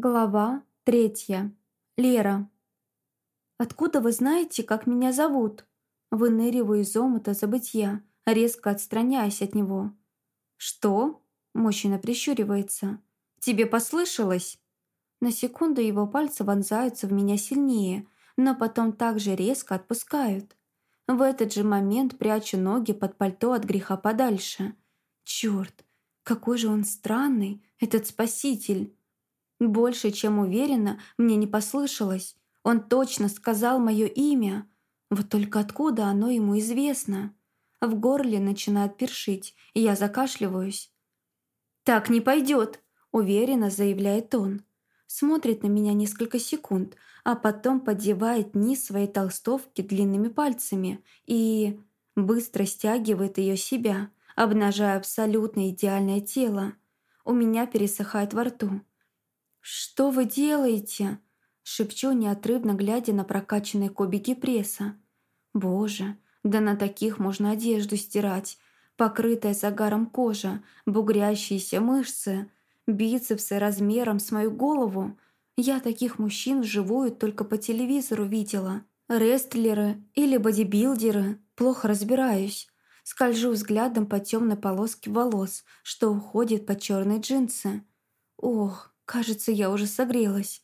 Глава третья. Лера. «Откуда вы знаете, как меня зовут?» Выныриваю из омута забытья, резко отстраняясь от него. «Что?» Мужчина прищуривается. «Тебе послышалось?» На секунду его пальцы вонзаются в меня сильнее, но потом также резко отпускают. В этот же момент прячу ноги под пальто от греха подальше. Черт, какой же он странный, этот спаситель. Больше, чем уверена, мне не послышалось. Он точно сказал мое имя. Вот только откуда оно ему известно? В горле начинает першить, и я закашливаюсь. «Так не пойдет», — уверенно заявляет он. Смотрит на меня несколько секунд, а потом поддевает низ своей толстовки длинными пальцами и быстро стягивает ее себя, обнажая абсолютно идеальное тело. У меня пересыхает во рту. «Что вы делаете?» Шепчу, неотрывно глядя на прокачанные кубики пресса. «Боже, да на таких можно одежду стирать. Покрытая загаром кожа, бугрящиеся мышцы, бицепсы размером с мою голову. Я таких мужчин вживую только по телевизору видела. Рестлеры или бодибилдеры. Плохо разбираюсь. Скольжу взглядом по темной полоске волос, что уходит под черные джинсы. Ох, Кажется, я уже согрелась.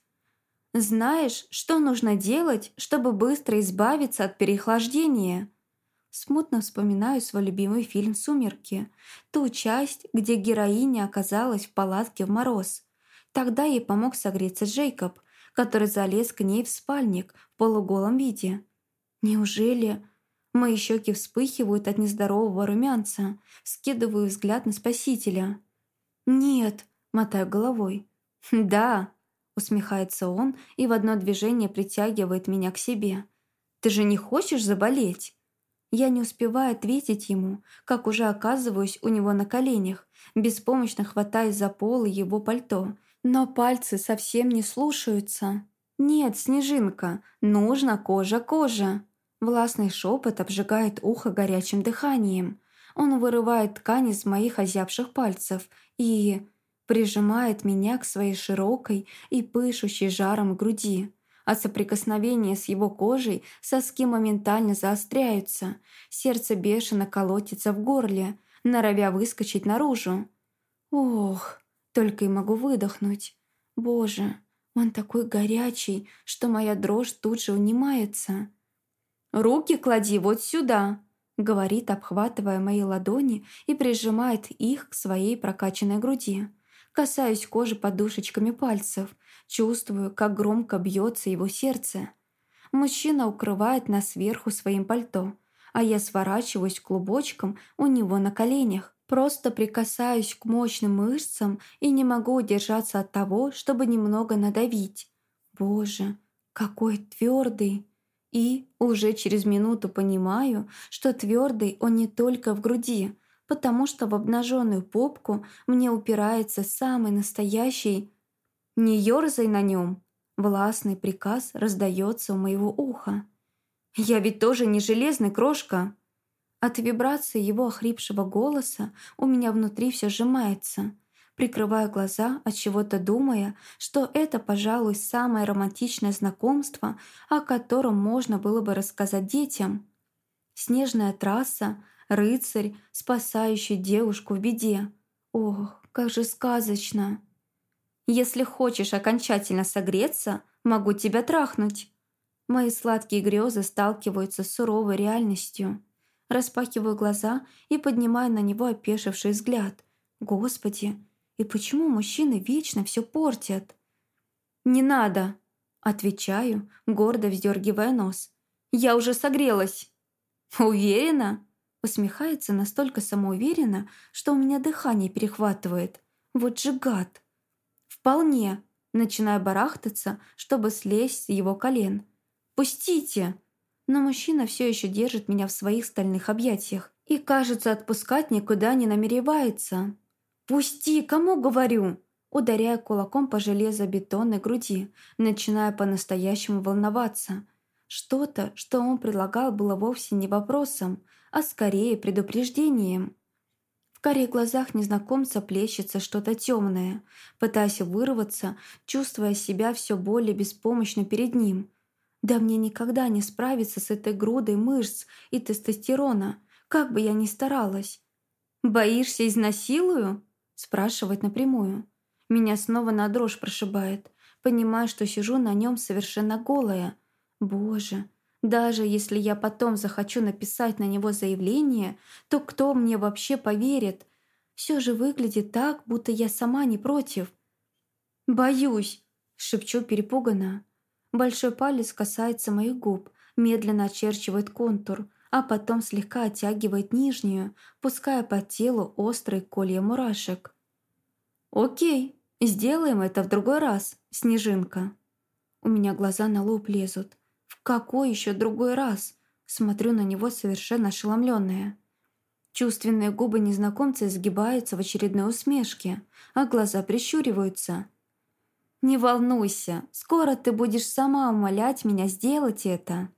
Знаешь, что нужно делать, чтобы быстро избавиться от переохлаждения? Смутно вспоминаю свой любимый фильм «Сумерки», ту часть, где героиня оказалась в палатке в мороз. Тогда ей помог согреться Джейкоб, который залез к ней в спальник в полуголом виде. Неужели... Мои щеки вспыхивают от нездорового румянца, скидываю взгляд на спасителя. «Нет», — мотаю головой, «Да», — усмехается он и в одно движение притягивает меня к себе. «Ты же не хочешь заболеть?» Я не успеваю ответить ему, как уже оказываюсь у него на коленях, беспомощно хватаясь за полы его пальто. Но пальцы совсем не слушаются. «Нет, Снежинка, нужно кожа-кожа!» Властный шепот обжигает ухо горячим дыханием. Он вырывает ткань из моих озябших пальцев и прижимает меня к своей широкой и пышущей жаром груди. От соприкосновения с его кожей соски моментально заостряются, сердце бешено колотится в горле, норовя выскочить наружу. Ох, только и могу выдохнуть. Боже, он такой горячий, что моя дрожь тут же унимается. «Руки клади вот сюда», — говорит, обхватывая мои ладони и прижимает их к своей прокачанной груди. Касаюсь кожи подушечками пальцев, чувствую, как громко бьется его сердце. Мужчина укрывает нас сверху своим пальто, а я сворачиваюсь клубочком у него на коленях. Просто прикасаюсь к мощным мышцам и не могу удержаться от того, чтобы немного надавить. Боже, какой твердый! И уже через минуту понимаю, что твердый он не только в груди, потому что в обнаженную попку мне упирается самый настоящий «Не ерзай на нем!» Властный приказ раздается у моего уха. «Я ведь тоже не железный, крошка!» От вибрации его охрипшего голоса у меня внутри все сжимается. Прикрываю глаза, от чего-то думая, что это, пожалуй, самое романтичное знакомство, о котором можно было бы рассказать детям. Снежная трасса, рыцарь, спасающий девушку в беде. Ох, как же сказочно! Если хочешь окончательно согреться, могу тебя трахнуть. Мои сладкие грезы сталкиваются с суровой реальностью. Распахиваю глаза и поднимаю на него опешивший взгляд. Господи, и почему мужчины вечно все портят? «Не надо!» Отвечаю, гордо вздергивая нос. «Я уже согрелась!» «Уверена?» Усмехается настолько самоуверенно, что у меня дыхание перехватывает. Вот же гад. Вполне. Начинаю барахтаться, чтобы слезть с его колен. «Пустите!» Но мужчина все еще держит меня в своих стальных объятиях и, кажется, отпускать никуда не намеревается. «Пусти! Кому говорю?» Ударяя кулаком по железобетонной груди, начиная по-настоящему волноваться. Что-то, что он предлагал, было вовсе не вопросом, а скорее предупреждением. В карих глазах незнакомца плещется что-то темное, пытаясь вырваться, чувствуя себя все более беспомощно перед ним. Да мне никогда не справиться с этой грудой мышц и тестостерона, как бы я ни старалась. «Боишься, изнасилую?» спрашивать напрямую. Меня снова на дрожь прошибает, понимая, что сижу на нем совершенно голая. Боже, даже если я потом захочу написать на него заявление, то кто мне вообще поверит? Все же выглядит так, будто я сама не против. «Боюсь», — шепчу перепуганно. Большой палец касается моих губ, медленно очерчивает контур, а потом слегка оттягивает нижнюю, пуская по телу острые колья мурашек. «Окей, сделаем это в другой раз, Снежинка». У меня глаза на лоб лезут. Какой еще другой раз? Смотрю на него совершенно ошеломленная. Чувственные губы незнакомца изгибаются в очередной усмешке, а глаза прищуриваются. «Не волнуйся, скоро ты будешь сама умолять меня сделать это».